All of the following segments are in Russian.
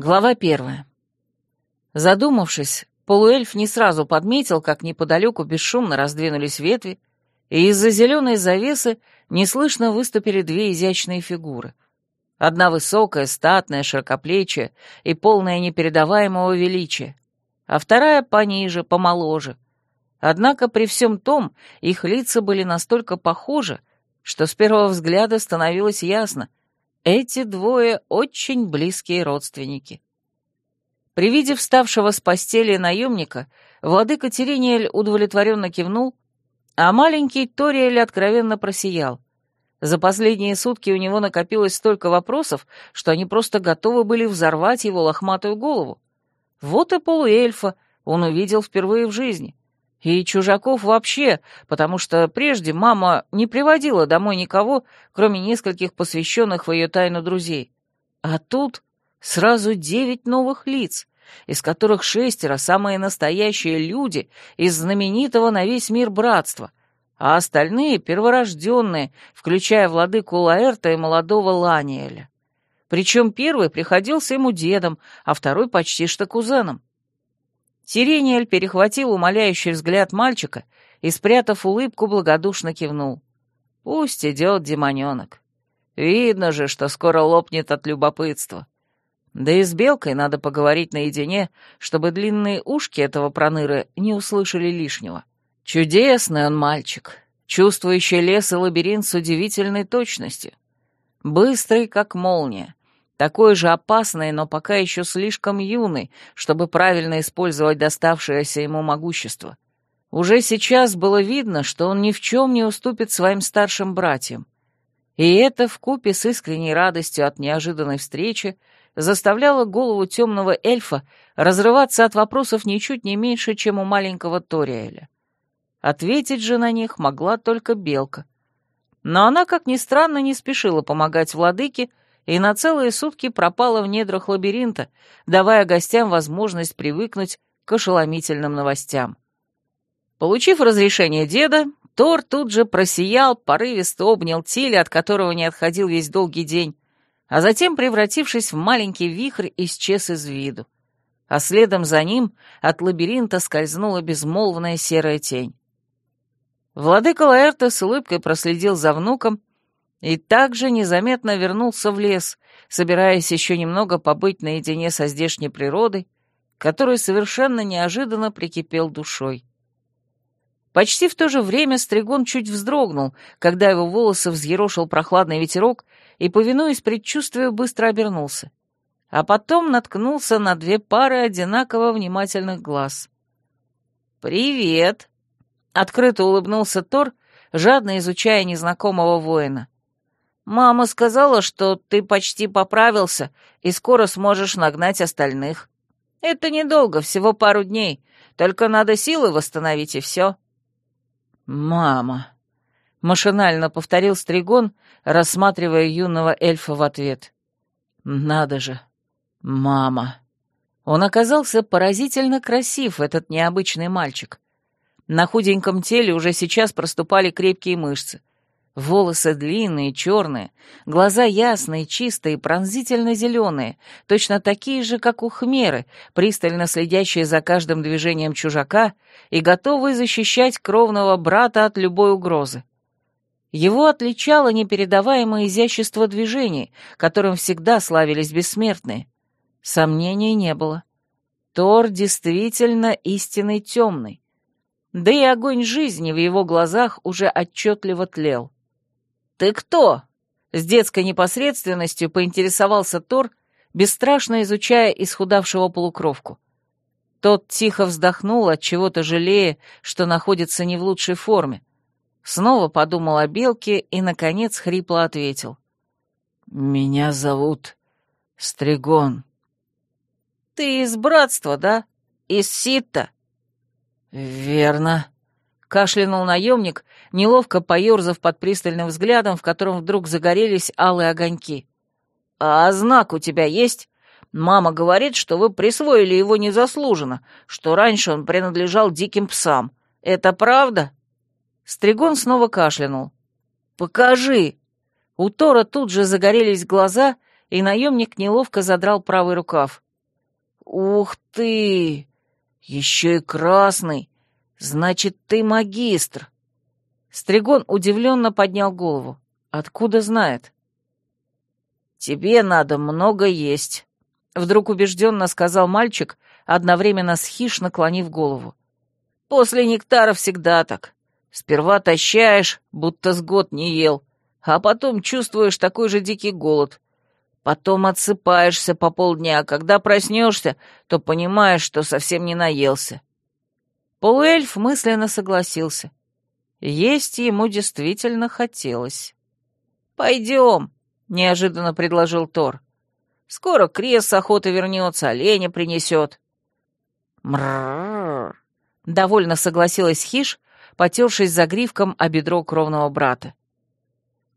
Глава первая. Задумавшись, полуэльф не сразу подметил, как неподалеку бесшумно раздвинулись ветви, и из-за зеленой завесы неслышно выступили две изящные фигуры. Одна высокая, статная, широкоплечья и полная непередаваемого величия, а вторая пониже, помоложе. Однако при всем том их лица были настолько похожи, что с первого взгляда становилось ясно, эти двое очень близкие родственники. При виде вставшего с постели наемника, владыка Терениэль удовлетворенно кивнул, а маленький Ториэль откровенно просиял. За последние сутки у него накопилось столько вопросов, что они просто готовы были взорвать его лохматую голову. Вот и полуэльфа он увидел впервые в жизни. И чужаков вообще, потому что прежде мама не приводила домой никого, кроме нескольких посвященных в ее тайну друзей. А тут сразу девять новых лиц, из которых шестеро самые настоящие люди из знаменитого на весь мир братства, а остальные — перворожденные, включая владыку Лаэрта и молодого Ланиэля. Причем первый приходился ему дедом, а второй почти что кузеном. Сирениэль перехватил умоляющий взгляд мальчика и, спрятав улыбку, благодушно кивнул. «Пусть идет демоненок. Видно же, что скоро лопнет от любопытства. Да и с Белкой надо поговорить наедине, чтобы длинные ушки этого проныры не услышали лишнего. Чудесный он мальчик, чувствующий лес и лабиринт с удивительной точностью. Быстрый, как молния, такой же опасный, но пока еще слишком юный, чтобы правильно использовать доставшееся ему могущество. Уже сейчас было видно, что он ни в чем не уступит своим старшим братьям. И это, вкупе с искренней радостью от неожиданной встречи, заставляло голову темного эльфа разрываться от вопросов ничуть не меньше, чем у маленького Ториэля. Ответить же на них могла только белка. Но она, как ни странно, не спешила помогать владыке, и на целые сутки пропала в недрах лабиринта, давая гостям возможность привыкнуть к ошеломительным новостям. Получив разрешение деда, Тор тут же просиял, порывисто обнял Тиля, от которого не отходил весь долгий день, а затем, превратившись в маленький вихрь, исчез из виду. А следом за ним от лабиринта скользнула безмолвная серая тень. Владыка Лаэрта с улыбкой проследил за внуком и также незаметно вернулся в лес, собираясь еще немного побыть наедине со здешней природой, которой совершенно неожиданно прикипел душой. Почти в то же время Стригон чуть вздрогнул, когда его волосы взъерошил прохладный ветерок и, повинуясь предчувствию, быстро обернулся. А потом наткнулся на две пары одинаково внимательных глаз. «Привет!» — открыто улыбнулся Тор, жадно изучая незнакомого воина. Мама сказала, что ты почти поправился и скоро сможешь нагнать остальных. Это недолго, всего пару дней, только надо силы восстановить и все. Мама, машинально повторил Стригон, рассматривая юного эльфа в ответ. Надо же, мама. Он оказался поразительно красив, этот необычный мальчик. На худеньком теле уже сейчас проступали крепкие мышцы. Волосы длинные, черные, глаза ясные, чистые, пронзительно зеленые, точно такие же, как у хмеры, пристально следящие за каждым движением чужака и готовые защищать кровного брата от любой угрозы. Его отличало непередаваемое изящество движений, которым всегда славились бессмертные. Сомнений не было. Тор действительно истинный темный. Да и огонь жизни в его глазах уже отчетливо тлел. «Ты кто?» — с детской непосредственностью поинтересовался Тор, бесстрашно изучая исхудавшего полукровку. Тот тихо вздохнул, от чего-то жалея, что находится не в лучшей форме. Снова подумал о белке и, наконец, хрипло ответил. «Меня зовут Стригон». «Ты из братства, да? Из Ситта?» «Верно», — кашлянул наемник, неловко поерзав под пристальным взглядом, в котором вдруг загорелись алые огоньки. «А знак у тебя есть? Мама говорит, что вы присвоили его незаслуженно, что раньше он принадлежал диким псам. Это правда?» Стригон снова кашлянул. «Покажи!» У Тора тут же загорелись глаза, и наемник неловко задрал правый рукав. ух ты! Еще и красный! Значит, ты магистр!» Стригон удивленно поднял голову. «Откуда знает?» «Тебе надо много есть», — вдруг убежденно сказал мальчик, одновременно с хищ наклонив голову. «После нектара всегда так. Сперва тащаешь, будто с год не ел, а потом чувствуешь такой же дикий голод. Потом отсыпаешься по полдня, а когда проснешься, то понимаешь, что совсем не наелся». Полуэльф мысленно согласился. Есть ему действительно хотелось. «Пойдем», — неожиданно предложил Тор. «Скоро Крес с охоты вернется, оленя принесет». «Мрррр», — довольно согласилась Хиш, потершись за гривком о бедро кровного брата.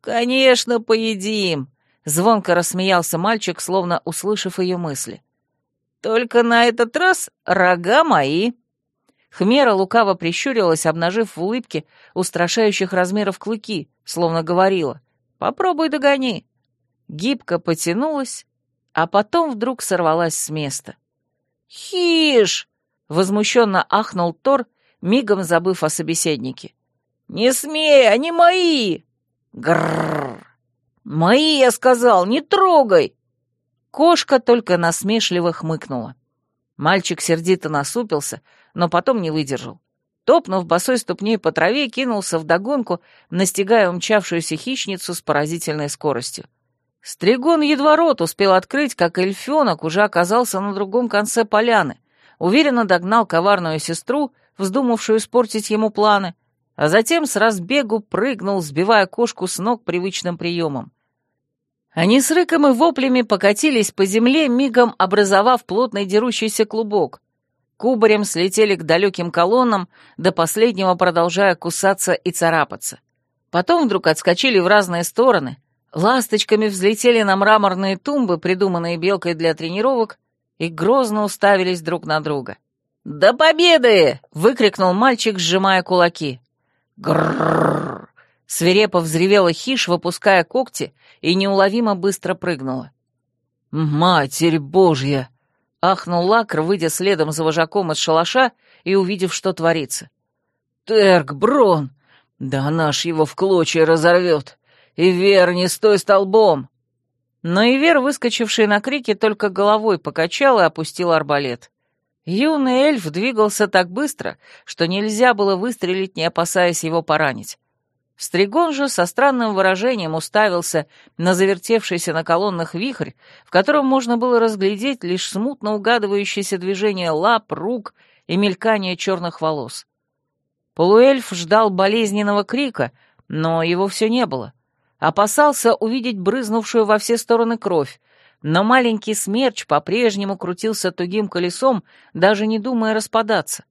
«Конечно, поедим!» — звонко рассмеялся мальчик, словно услышав ее мысли. «Только на этот раз рога мои!» Хмера лукаво прищурилась, обнажив в улыбке устрашающих размеров клыки, словно говорила «Попробуй догони». Гибко потянулась, а потом вдруг сорвалась с места. «Хиш!» — возмущенно ахнул Тор, мигом забыв о собеседнике. «Не смей, они мои!» «Грррр!» «Мои, я сказал, не трогай!» Кошка только насмешливо хмыкнула. Мальчик сердито насупился, но потом не выдержал. Топнув босой ступней по траве, кинулся вдогонку, настигая умчавшуюся хищницу с поразительной скоростью. Стригон едва рот успел открыть, как эльфенок уже оказался на другом конце поляны, уверенно догнал коварную сестру, вздумавшую испортить ему планы, а затем с разбегу прыгнул, сбивая кошку с ног привычным приемом. Они с рыком и воплями покатились по земле, мигом образовав плотный дерущийся клубок, кубарем слетели к далеким колоннам, до последнего продолжая кусаться и царапаться. Потом вдруг отскочили в разные стороны, ласточками взлетели на мраморные тумбы, придуманные белкой для тренировок, и грозно уставились друг на друга. «До победы!» — выкрикнул мальчик, сжимая кулаки. «Гррррр!» — свирепо взревела хищ, выпуская когти, и неуловимо быстро прыгнула. «Матерь Божья!» Ахнул Лакр, выйдя следом за вожаком из шалаша и увидев, что творится. «Терк, Брон! Да наш его в клочья разорвет! И Вер, не стой столбом!» Но Ивер, выскочивший на крики, только головой покачал и опустил арбалет. Юный эльф двигался так быстро, что нельзя было выстрелить, не опасаясь его поранить. Стригон же со странным выражением уставился на завертевшийся на колоннах вихрь, в котором можно было разглядеть лишь смутно угадывающееся движение лап, рук и мелькание черных волос. Полуэльф ждал болезненного крика, но его все не было. Опасался увидеть брызнувшую во все стороны кровь, но маленький смерч по-прежнему крутился тугим колесом, даже не думая распадаться.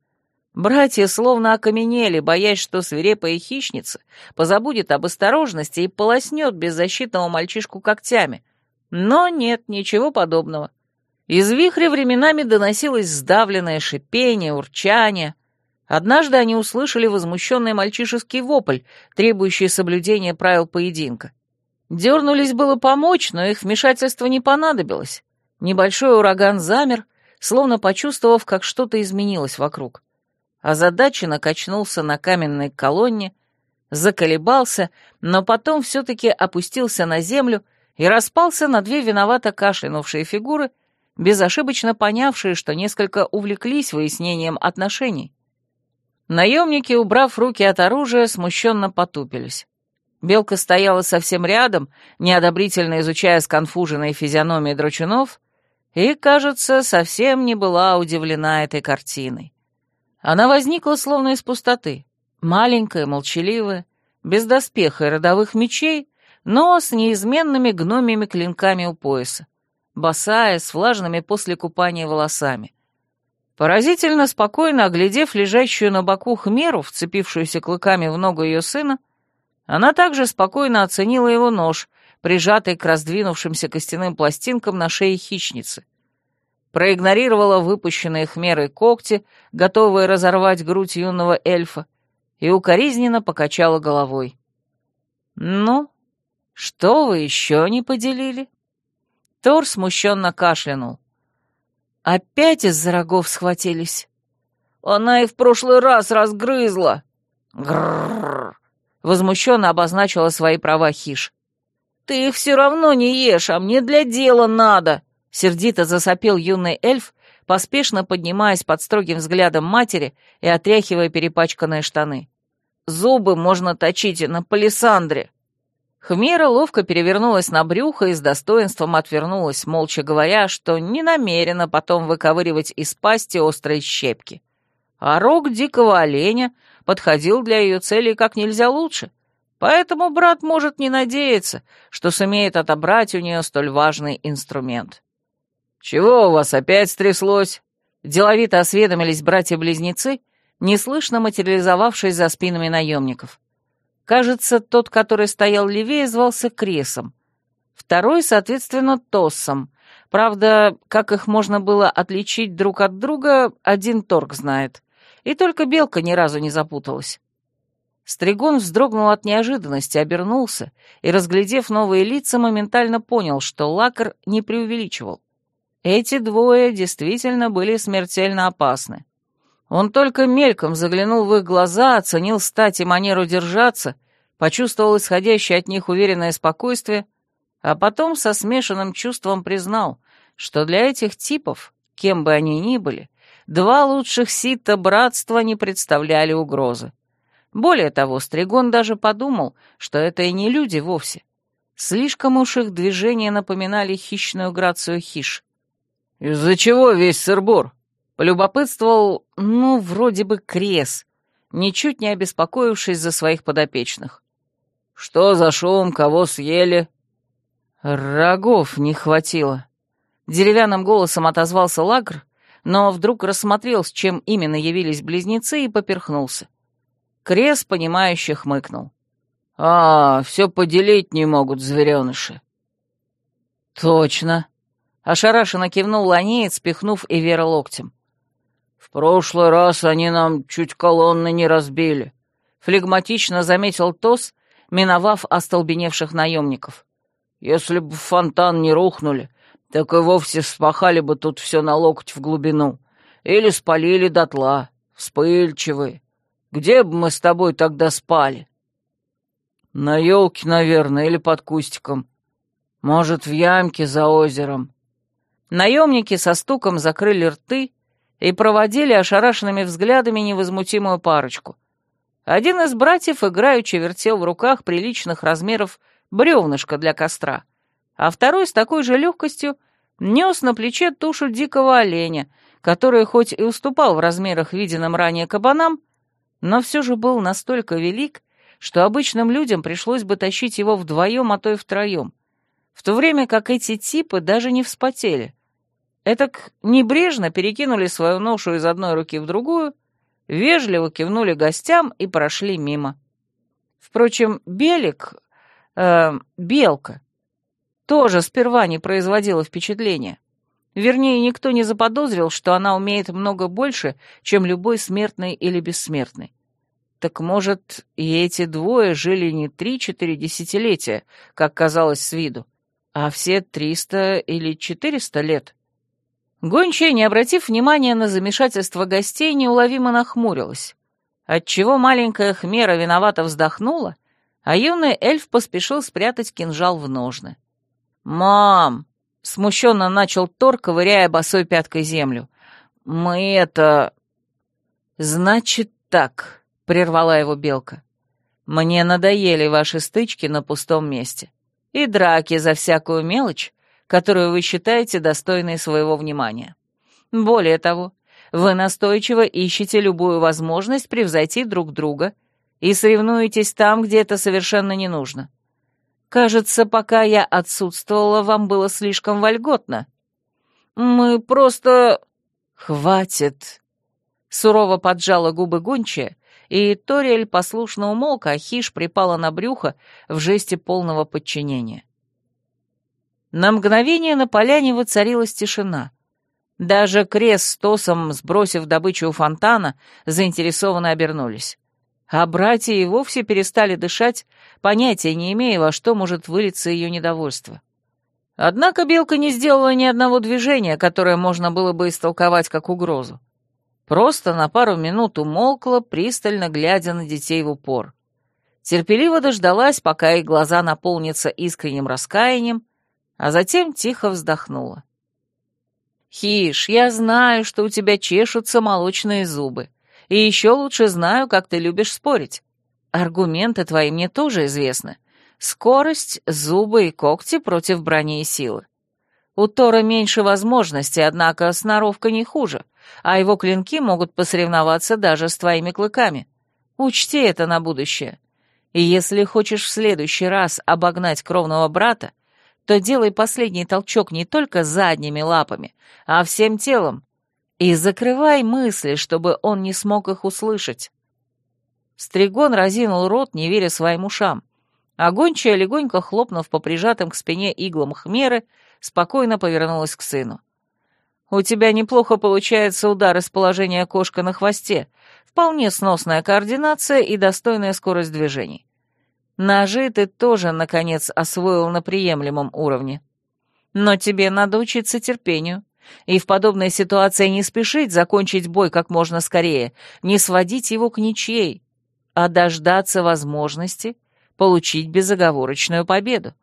Братья словно окаменели, боясь, что свирепая хищница позабудет об осторожности и полоснет беззащитного мальчишку когтями. Но нет, ничего подобного. Из вихря временами доносилось сдавленное шипение, урчание. Однажды они услышали возмущенный мальчишеский вопль, требующий соблюдения правил поединка. Дернулись было помочь, но их вмешательство не понадобилось. Небольшой ураган замер, словно почувствовав, как что-то изменилось вокруг озадаченно качнулся на каменной колонне, заколебался, но потом все-таки опустился на землю и распался на две виновато кашлянувшие фигуры, безошибочно понявшие, что несколько увлеклись выяснением отношений. Наемники, убрав руки от оружия, смущенно потупились. Белка стояла совсем рядом, неодобрительно изучая сконфуженные физиономии драчунов, и, кажется, совсем не была удивлена этой картиной. Она возникла словно из пустоты, маленькая, молчаливая, без доспеха и родовых мечей, но с неизменными гномими клинками у пояса, босая, с влажными после купания волосами. Поразительно спокойно оглядев лежащую на боку хмеру, вцепившуюся клыками в ногу ее сына, она также спокойно оценила его нож, прижатый к раздвинувшимся костяным пластинкам на шее хищницы проигнорировала выпущенные хмерой когти, готовые разорвать грудь юного эльфа, и укоризненно покачала головой. «Ну, что вы еще не поделили?» Тор смущенно кашлянул. Опять из-за рогов схватились. Она и в прошлый раз разгрызла. Грррр. Возмущенно обозначила свои права Хиш. Ты их все равно не ешь, а мне для дела надо. Сердито засопел юный эльф, поспешно поднимаясь под строгим взглядом матери и отряхивая перепачканные штаны. «Зубы можно точить на палисандре». Хмера ловко перевернулась на брюхо и с достоинством отвернулась, молча говоря, что не намерена потом выковыривать из пасти острые щепки. А рог дикого оленя подходил для ее целей как нельзя лучше, поэтому брат может не надеяться, что сумеет отобрать у нее столь важный инструмент. «Чего у вас опять стряслось?» Деловито осведомились братья-близнецы, неслышно материализовавшись за спинами наемников. Кажется, тот, который стоял левее, звался Кресом. Второй, соответственно, Тоссом. Правда, как их можно было отличить друг от друга, один торг знает. И только Белка ни разу не запуталась. Стригон вздрогнул от неожиданности, обернулся и, разглядев новые лица, моментально понял, что Лакар не преувеличивал. Эти двое действительно были смертельно опасны. Он только мельком заглянул в их глаза, оценил стать и манеру держаться, почувствовал исходящее от них уверенное спокойствие, а потом со смешанным чувством признал, что для этих типов, кем бы они ни были, два лучших сита братства не представляли угрозы. Более того, Стригон даже подумал, что это и не люди вовсе. Слишком уж их движения напоминали хищную грацию хищ. «Из-за чего весь сырбор?» Полюбопытствовал, ну, вроде бы крес, ничуть не обеспокоившись за своих подопечных. «Что за шум? Кого съели?» «Рогов не хватило». Деревянным голосом отозвался Лагр, но вдруг рассмотрел, с чем именно явились близнецы, и поперхнулся. Крес, понимающе хмыкнул. «А, все поделить не могут звереныши». «Точно», Ошарашенно кивнул ланеец, спихнув Эвера локтем. «В прошлый раз они нам чуть колонны не разбили», — флегматично заметил Тос, миновав остолбеневших наемников. «Если бы фонтан не рухнули, так и вовсе спахали бы тут все на локоть в глубину. Или спалили дотла, вспыльчивые. Где бы мы с тобой тогда спали?» «На елке, наверное, или под кустиком. Может, в ямке за озером», Наемники со стуком закрыли рты и проводили ошарашенными взглядами невозмутимую парочку. Один из братьев играючи вертел в руках приличных размеров бревнышко для костра, а второй с такой же легкостью нес на плече тушу дикого оленя, который хоть и уступал в размерах виденным ранее кабанам, но все же был настолько велик, что обычным людям пришлось бы тащить его вдвоем, а то и втроем, в то время как эти типы даже не вспотели. Этак небрежно перекинули свою ношу из одной руки в другую, вежливо кивнули гостям и прошли мимо. Впрочем, Белик, э, Белка, тоже сперва не производила впечатления. Вернее, никто не заподозрил, что она умеет много больше, чем любой смертный или бессмертный. Так может, и эти двое жили не три-четыре десятилетия, как казалось с виду, а все триста или четыреста лет? Гончая, не обратив внимания на замешательство гостей, неуловимо нахмурилась, отчего маленькая хмера виновато вздохнула, а юный эльф поспешил спрятать кинжал в ножны. «Мам!» — смущенно начал Тор, ковыряя босой пяткой землю. «Мы это...» «Значит так», — прервала его белка. «Мне надоели ваши стычки на пустом месте. И драки за всякую мелочь, которую вы считаете достойной своего внимания. Более того, вы настойчиво ищете любую возможность превзойти друг друга и соревнуетесь там, где это совершенно не нужно. Кажется, пока я отсутствовала, вам было слишком вольготно. Мы просто... Хватит. Сурово поджала губы гончая, и Ториэль послушно умолк, а Хиш припала на брюхо в жесте полного подчинения. На мгновение на поляне воцарилась тишина. Даже Крес с Тосом, сбросив добычу у фонтана, заинтересованно обернулись. А братья и вовсе перестали дышать, понятия не имея, во что может вылиться ее недовольство. Однако белка не сделала ни одного движения, которое можно было бы истолковать как угрозу. Просто на пару минут умолкла, пристально глядя на детей в упор. Терпеливо дождалась, пока их глаза наполнятся искренним раскаянием, а затем тихо вздохнула. «Хиш, я знаю, что у тебя чешутся молочные зубы, и еще лучше знаю, как ты любишь спорить. Аргументы твои мне тоже известны, Скорость, зубы и когти против брони и силы. У Тора меньше возможностей, однако сноровка не хуже, а его клинки могут посоревноваться даже с твоими клыками. Учти это на будущее. И если хочешь в следующий раз обогнать кровного брата, то делай последний толчок не только задними лапами, а всем телом. И закрывай мысли, чтобы он не смог их услышать. Стригон разинул рот, не веря своим ушам а легонько хлопнув по прижатым к спине иглам хмеры, спокойно повернулась к сыну. «У тебя неплохо получается удар из положения кошка на хвосте, вполне сносная координация и достойная скорость движений. Ножи ты тоже, наконец, освоил на приемлемом уровне. Но тебе надо учиться терпению, и в подобной ситуации не спешить закончить бой как можно скорее, не сводить его к ничьей, а дождаться возможности — получить безоговорочную победу.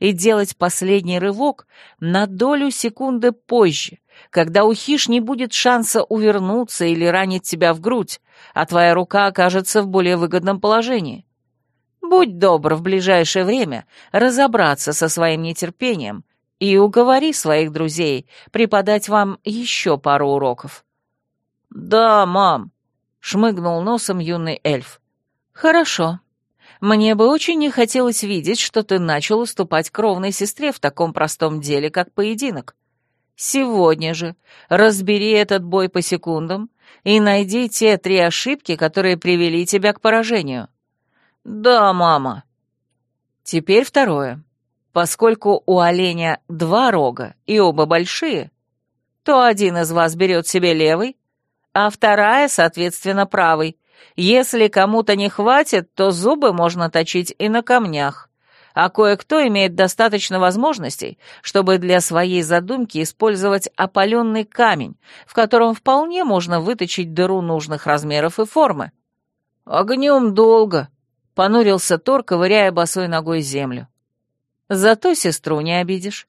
И делать последний рывок на долю секунды позже, когда у хиш не будет шанса увернуться или ранить тебя в грудь, а твоя рука окажется в более выгодном положении. Будь добр в ближайшее время разобраться со своим нетерпением и уговори своих друзей преподать вам еще пару уроков. «Да, мам», — шмыгнул носом юный эльф. «Хорошо», мне бы очень не хотелось видеть, что ты начал уступать кровной сестре в таком простом деле, как поединок. Сегодня же разбери этот бой по секундам и найди те три ошибки, которые привели тебя к поражению. Да, мама. Теперь второе. Поскольку у оленя два рога и оба большие, то один из вас берет себе левый, а вторая, соответственно, правый, если кому-то не хватит, то зубы можно точить и на камнях, а кое-кто имеет достаточно возможностей, чтобы для своей задумки использовать опаленный камень, в котором вполне можно выточить дыру нужных размеров и формы. «Огнем долго», — понурился Тор, ковыряя босой ногой землю. «Зато сестру не обидишь.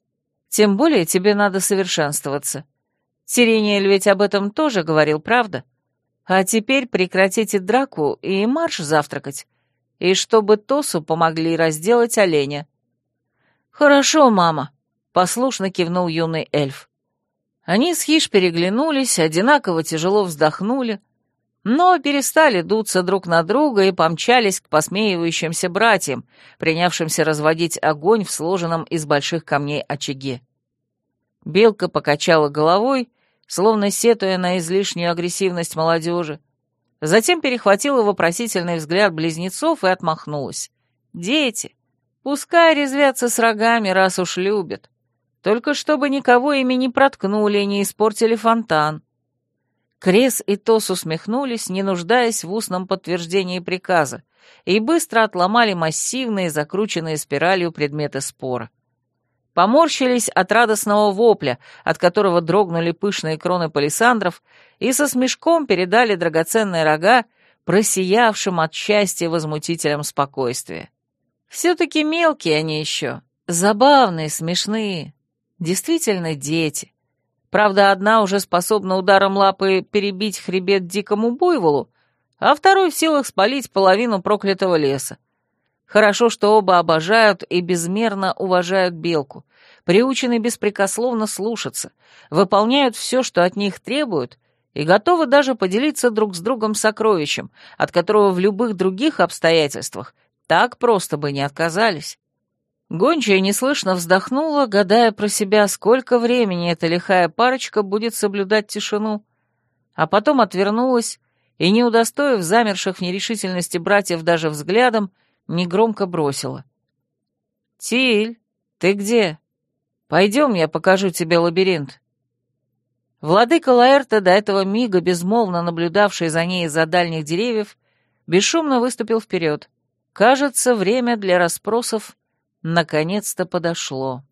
Тем более тебе надо совершенствоваться. Сирениэль ведь об этом тоже говорил, правда?» А теперь прекратите драку и марш завтракать. И чтобы Тосу помогли разделать оленя». «Хорошо, мама», — послушно кивнул юный эльф. Они с Хиш переглянулись, одинаково тяжело вздохнули, но перестали дуться друг на друга и помчались к посмеивающимся братьям, принявшимся разводить огонь в сложенном из больших камней очаге. Белка покачала головой словно сетуя на излишнюю агрессивность молодежи. Затем перехватила вопросительный взгляд близнецов и отмахнулась. «Дети, пускай резвятся с рогами, раз уж любят. Только чтобы никого ими не проткнули и не испортили фонтан». Крес и Тос усмехнулись, не нуждаясь в устном подтверждении приказа, и быстро отломали массивные, закрученные спиралью предметы спора поморщились от радостного вопля, от которого дрогнули пышные кроны палисандров, и со смешком передали драгоценные рога просиявшим от счастья возмутителям спокойствия. Все-таки мелкие они еще, забавные, смешные, действительно дети. Правда, одна уже способна ударом лапы перебить хребет дикому буйволу, а второй в силах спалить половину проклятого леса. Хорошо, что оба обожают и безмерно уважают белку, приучены беспрекословно слушаться, выполняют все, что от них требуют, и готовы даже поделиться друг с другом сокровищем, от которого в любых других обстоятельствах так просто бы не отказались. Гончая неслышно вздохнула, гадая про себя, сколько времени эта лихая парочка будет соблюдать тишину, а потом отвернулась и, не удостоив замерших в нерешительности братьев даже взглядом, негромко бросила. «Тиль, ты где? Пойдем, я покажу тебе лабиринт». Владыка Лаэрта, до этого мига безмолвно наблюдавший за ней из-за дальних деревьев, бесшумно выступил вперед. Кажется, время для расспросов наконец-то подошло.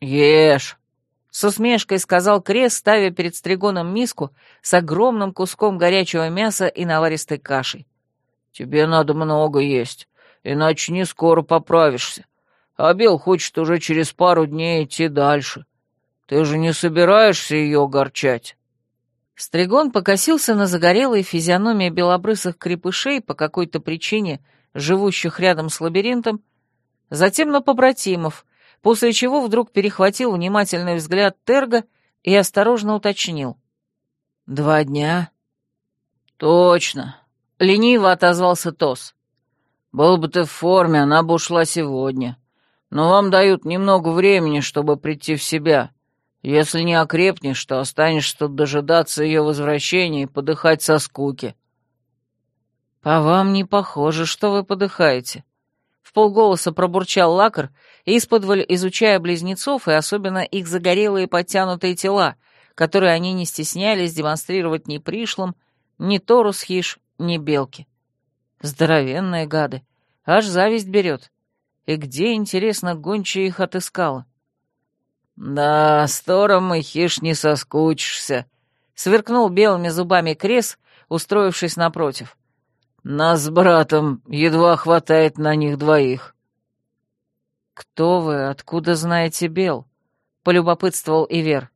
Ешь!» С усмешкой сказал Крес, ставя перед Стригоном миску с огромным куском горячего мяса и наваристой кашей. «Тебе надо много есть, иначе не скоро поправишься. А Бел хочет уже через пару дней идти дальше. Ты же не собираешься ее огорчать?» Стригон покосился на загорелые физиономии белобрысых крепышей по какой-то причине, живущих рядом с лабиринтом, затем на побратимов, после чего вдруг перехватил внимательный взгляд Терга и осторожно уточнил. «Два дня?» «Точно», — лениво отозвался Тос. «Был бы ты в форме, она бы ушла сегодня. Но вам дают немного времени, чтобы прийти в себя. Если не окрепнешь, то останешься тут дожидаться ее возвращения и подыхать со скуки». «По вам не похоже, что вы подыхаете», в пробурчал лакар, исподволь изучая близнецов и особенно их загорелые подтянутые тела, которые они не стеснялись демонстрировать ни пришлым, ни Торус Хиш, ни Белки. Здоровенные гады, аж зависть берет. И где, интересно, гончая их отыскала? «Да, с Тором и Хиш не соскучишься», — сверкнул белыми зубами Крес, устроившись напротив. Нас с братом едва хватает на них двоих». «Кто вы? Откуда знаете Бел?» — полюбопытствовал Ивер.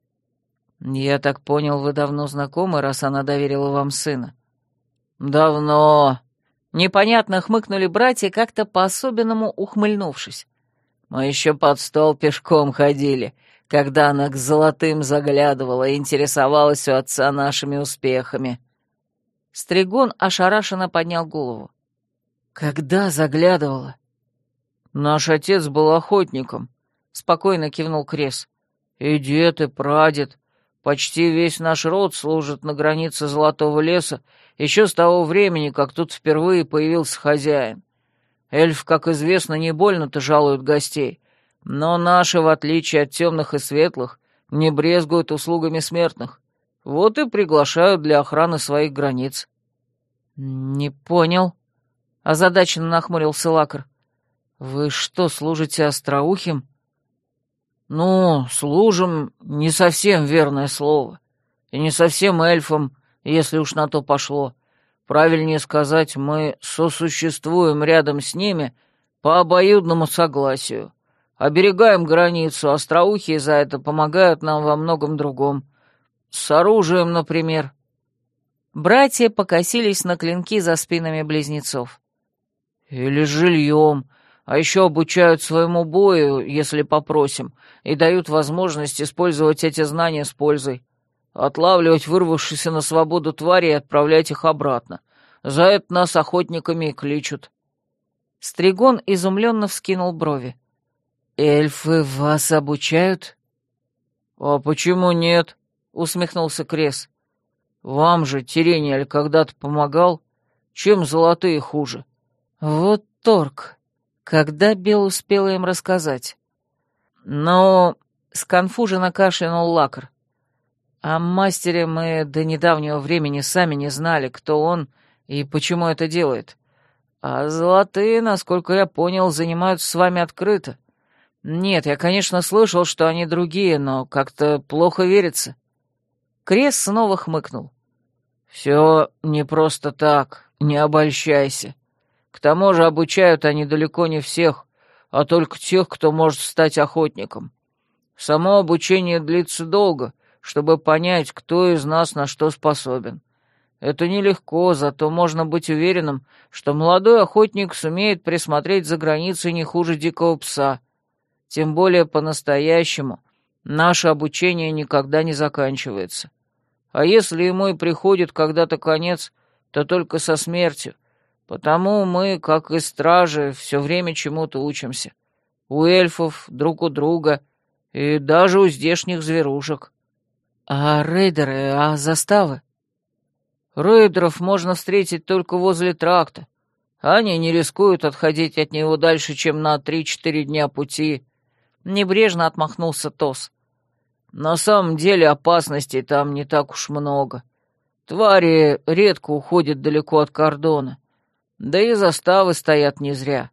«Я так понял, вы давно знакомы, раз она доверила вам сына». «Давно». Непонятно хмыкнули братья, как-то по-особенному ухмыльнувшись. «Мы еще под стол пешком ходили, когда она к золотым заглядывала и интересовалась у отца нашими успехами». Стригон ошарашенно поднял голову. «Когда заглядывала?» «Наш отец был охотником», — спокойно кивнул Крес. «И дед, и прадед. Почти весь наш род служит на границе Золотого леса еще с того времени, как тут впервые появился хозяин. Эльф, как известно, не больно-то жалуют гостей, но наши, в отличие от темных и светлых, не брезгуют услугами смертных. Вот и приглашают для охраны своих границ». «Не понял», — озадаченно нахмурился Лакар. «Вы что, служите остроухим?» «Ну, служим — не совсем верное слово. И не совсем эльфам, если уж на то пошло. Правильнее сказать, мы сосуществуем рядом с ними по обоюдному согласию. Оберегаем границу, остроухие за это помогают нам во многом другом. С оружием, например. Братья покосились на клинки за спинами близнецов. Или с жильем, а еще обучают своему бою, если попросим, и дают возможность использовать эти знания с пользой. Отлавливать вырвавшихся на свободу твари и отправлять их обратно. За это нас охотниками и кличут. Стригон изумленно вскинул брови. «Эльфы вас обучают?» «А почему нет?» Усмехнулся Крес. «Вам же Терениаль когда-то помогал? Чем золотые хуже?» «Вот торг. Когда Бел успела им рассказать?» «Но...» — сконфуженно кашлянул Лакар. «О мастере мы до недавнего времени сами не знали, кто он и почему это делает. А золотые, насколько я понял, занимаются с вами открыто. Нет, я, конечно, слышал, что они другие, но как-то плохо верится». Крес снова хмыкнул. «Все не просто так, не обольщайся. К тому же обучают они далеко не всех, а только тех, кто может стать охотником. Само обучение длится долго, чтобы понять, кто из нас на что способен. Это нелегко, зато можно быть уверенным, что молодой охотник сумеет присмотреть за границей не хуже дикого пса. Тем более по-настоящему наше обучение никогда не заканчивается. А если ему и приходит когда-то конец, то только со смертью. Потому мы, как и стражи, все время чему-то учимся. У эльфов, друг у друга, и даже у здешних зверушек. А рейдеры, а заставы? Рейдеров можно встретить только возле тракта. Они не рискуют отходить от него дальше, чем на три-четыре дня пути. Небрежно отмахнулся Тос. На самом деле опасностей там не так уж много. Твари редко уходят далеко от кордона. Да и заставы стоят не зря.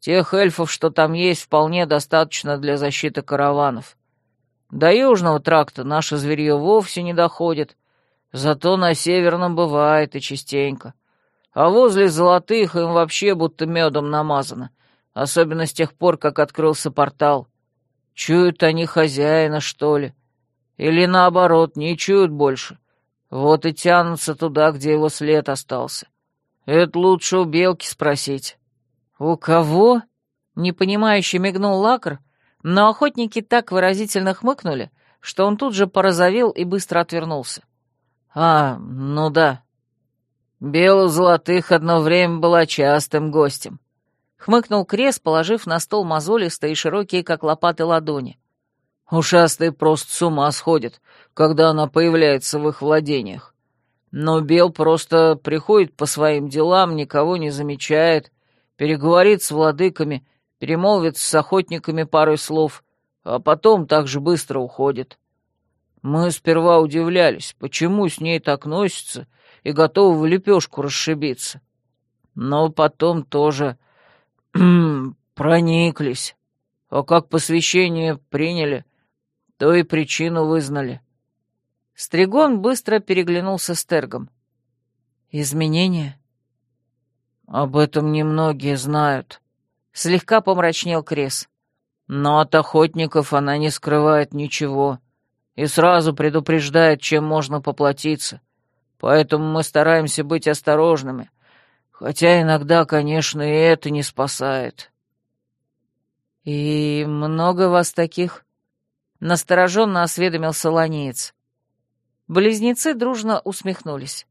Тех эльфов, что там есть, вполне достаточно для защиты караванов. До южного тракта наше зверье вовсе не доходит, зато на северном бывает и частенько. А возле золотых им вообще будто медом намазано, особенно с тех пор, как открылся портал. Чуют они хозяина, что ли? Или наоборот, не чуют больше. Вот и тянутся туда, где его след остался. Это лучше у белки спросить. «У кого?» — непонимающе мигнул лакр, но охотники так выразительно хмыкнули, что он тут же порозовел и быстро отвернулся. «А, ну да. Бел золотых одно время была частым гостем. Хмыкнул Крес, положив на стол мозолистые широкие, как лопаты, ладони. Ушастые просто с ума сходят, когда она появляется в их владениях. Но Бел просто приходит по своим делам, никого не замечает, переговорит с владыками, перемолвится с охотниками парой слов, а потом так же быстро уходит. Мы сперва удивлялись, почему с ней так носится и готовы в лепешку расшибиться. Но потом тоже прониклись. А как посвящение приняли, то и причину вызнали. Стригон быстро переглянулся с Тергом. «Изменения?» «Об этом немногие знают», — слегка помрачнел Крес. «Но от охотников она не скрывает ничего и сразу предупреждает, чем можно поплатиться. Поэтому мы стараемся быть осторожными, Хотя иногда, конечно, и это не спасает. «И много вас таких?» — настороженно осведомился ланеец. Близнецы дружно усмехнулись.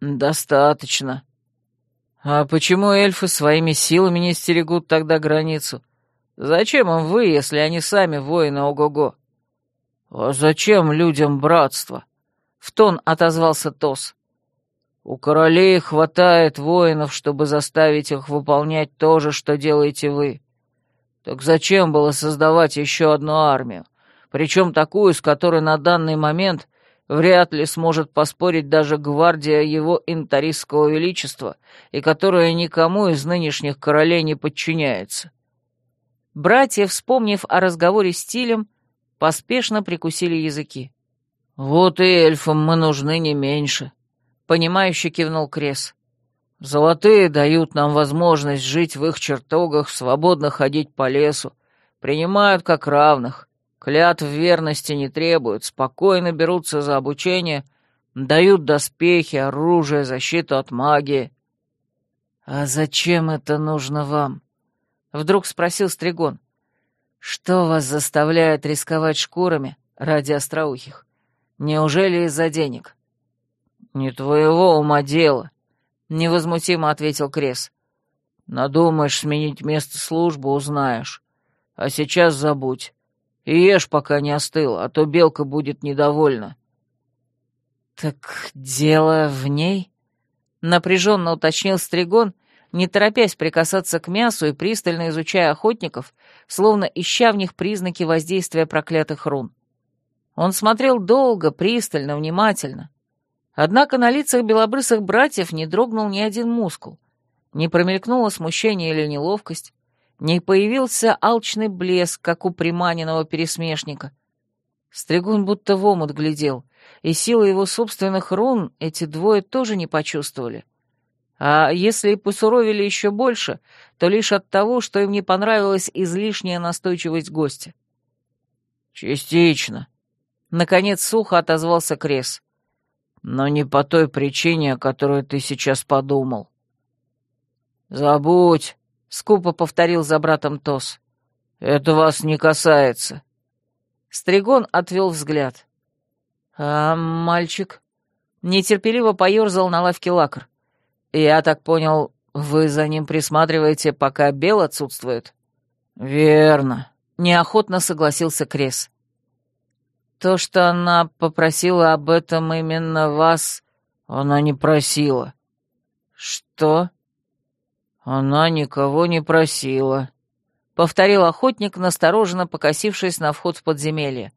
«Достаточно. А почему эльфы своими силами не стерегут тогда границу? Зачем им вы, если они сами воины ого-го?» «А зачем людям братство?» — в тон отозвался Тос. У королей хватает воинов, чтобы заставить их выполнять то же, что делаете вы. Так зачем было создавать еще одну армию? Причем такую, с которой на данный момент вряд ли сможет поспорить даже гвардия его интаристского величества, и которая никому из нынешних королей не подчиняется. Братья, вспомнив о разговоре с Тилем, поспешно прикусили языки. «Вот и эльфам мы нужны не меньше», — понимающе кивнул Крес. «Золотые дают нам возможность жить в их чертогах, свободно ходить по лесу, принимают как равных, клятв верности не требуют, спокойно берутся за обучение, дают доспехи, оружие, защиту от магии». «А зачем это нужно вам?» — вдруг спросил Стригон. «Что вас заставляет рисковать шкурами ради остроухих? Неужели из-за денег?» «Не твоего ума дело», — невозмутимо ответил Крес. «Надумаешь сменить место службы, узнаешь. А сейчас забудь. И ешь, пока не остыл, а то белка будет недовольна». «Так дело в ней?» — напряженно уточнил Стригон, не торопясь прикасаться к мясу и пристально изучая охотников, словно ища в них признаки воздействия проклятых рун. Он смотрел долго, пристально, внимательно. Однако на лицах белобрысых братьев не дрогнул ни один мускул, не промелькнуло смущение или неловкость, не появился алчный блеск, как у приманенного пересмешника. Стригун будто в омут глядел, и силы его собственных рун эти двое тоже не почувствовали. А если и посуровили еще больше, то лишь от того, что им не понравилась излишняя настойчивость гостя. «Частично», — наконец сухо отозвался Крес но не по той причине, о которой ты сейчас подумал. «Забудь», — скупо повторил за братом Тос. «Это вас не касается». Стригон отвел взгляд. «А мальчик?» Нетерпеливо поерзал на лавке лакр. «Я так понял, вы за ним присматриваете, пока Бел отсутствует?» «Верно», — неохотно согласился Крес. То, что она попросила об этом именно вас, она не просила. Что? Она никого не просила, повторил охотник, настороженно покосившись на вход в подземелье.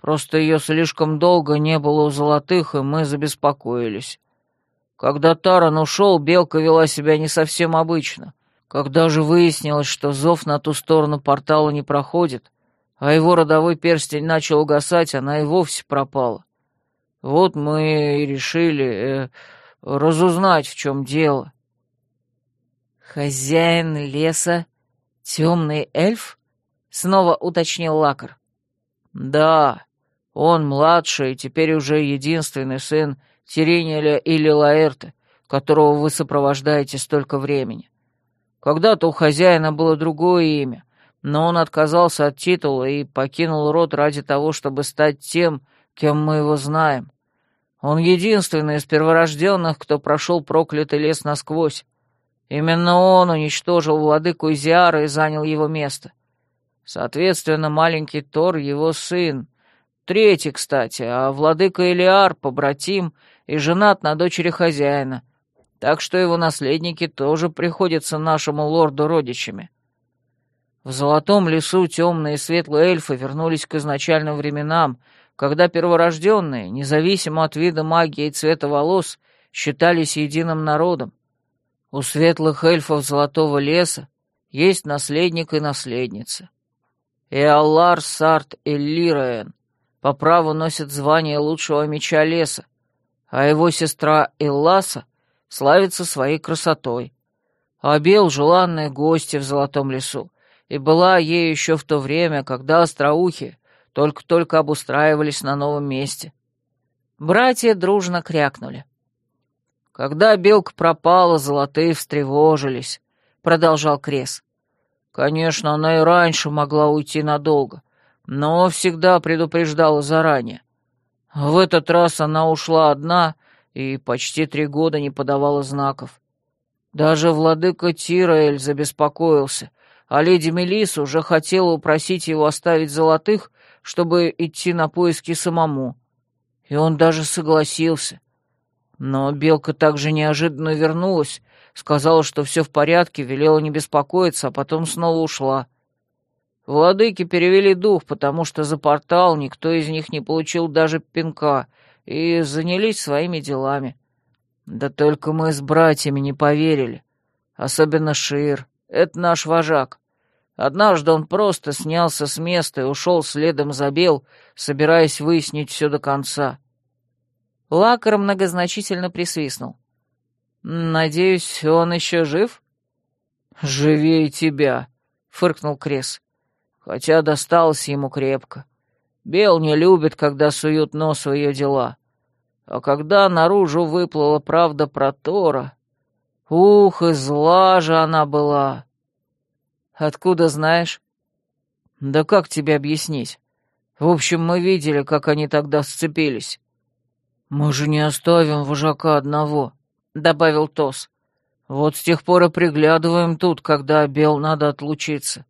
Просто ее слишком долго не было у золотых, и мы забеспокоились. Когда Таран ушел, Белка вела себя не совсем обычно. Когда же выяснилось, что зов на ту сторону портала не проходит, а его родовой перстень начал угасать, она и вовсе пропала. Вот мы и решили э, разузнать, в чем дело. «Хозяин леса — темный эльф?» — снова уточнил Лакар. «Да, он младший теперь уже единственный сын Теринеля или Лаэрта, которого вы сопровождаете столько времени. Когда-то у хозяина было другое имя, но он отказался от титула и покинул род ради того, чтобы стать тем, кем мы его знаем. Он единственный из перворожденных, кто прошел проклятый лес насквозь. Именно он уничтожил владыку Изиара и занял его место. Соответственно, маленький Тор — его сын. Третий, кстати, а владыка Элиар — побратим и женат на дочери хозяина. Так что его наследники тоже приходятся нашему лорду родичами. В Золотом лесу темные и светлые эльфы вернулись к изначальным временам, когда перворожденные, независимо от вида магии и цвета волос, считались единым народом. У светлых эльфов Золотого леса есть наследник и наследница. И Аллар Сарт Эллираэн по праву носит звание лучшего меча леса, а его сестра Элласа славится своей красотой. А Бел — желанная гостья в Золотом лесу, и была ей еще в то время, когда остроухи только-только обустраивались на новом месте. Братья дружно крякнули. Когда белка пропала, золотые встревожились, — продолжал Крес. Конечно, она и раньше могла уйти надолго, но всегда предупреждала заранее. В этот раз она ушла одна и почти три года не подавала знаков. Даже владыка Тираэль забеспокоился, а леди Мелис уже хотела упросить его оставить золотых, чтобы идти на поиски самому. И он даже согласился. Но Белка также неожиданно вернулась, сказала, что все в порядке, велела не беспокоиться, а потом снова ушла. Владыки перевели дух, потому что за портал никто из них не получил даже пинка, и занялись своими делами. Да только мы с братьями не поверили. Особенно Шир, это наш вожак. Однажды он просто снялся с места и ушел следом за Бел, собираясь выяснить все до конца. Лакар многозначительно присвистнул. «Надеюсь, он еще жив?» «Живее тебя», — фыркнул Крес. «Хотя досталось ему крепко. Бел не любит, когда суют нос в ее дела. А когда наружу выплыла правда про Тора... Ух, и зла же она была!» «Откуда знаешь?» «Да как тебе объяснить? В общем, мы видели, как они тогда сцепились». «Мы же не оставим вожака одного», — добавил Тос. «Вот с тех пор и приглядываем тут, когда Бел надо отлучиться.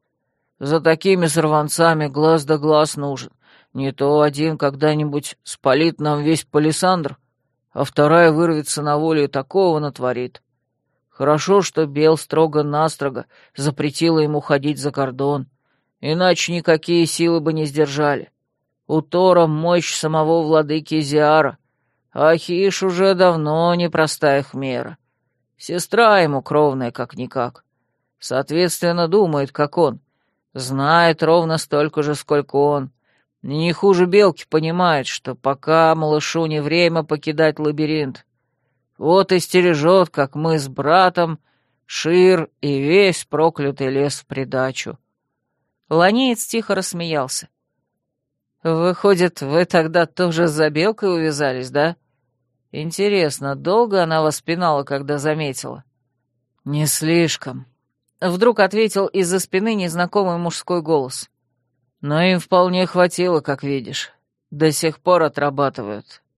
За такими сорванцами глаз да глаз нужен. Не то один когда-нибудь спалит нам весь палисандр, а вторая вырвется на волю и такого натворит. Хорошо, что Бел строго-настрого запретила ему ходить за кордон, иначе никакие силы бы не сдержали. У Тора мощь самого владыки Зиара — а Хиш уже давно непростая хмера. Сестра ему кровная как-никак. Соответственно, думает, как он. Знает ровно столько же, сколько он. Не хуже белки понимает, что пока малышу не время покидать лабиринт. Вот и стережет, как мы с братом, Шир и весь проклятый лес в придачу. Ланеец тихо рассмеялся. «Выходит, вы тогда тоже за белкой увязались, да? Интересно, долго она вас пинала, когда заметила?» «Не слишком», — вдруг ответил из-за спины незнакомый мужской голос. «Но им вполне хватило, как видишь. До сих пор отрабатывают.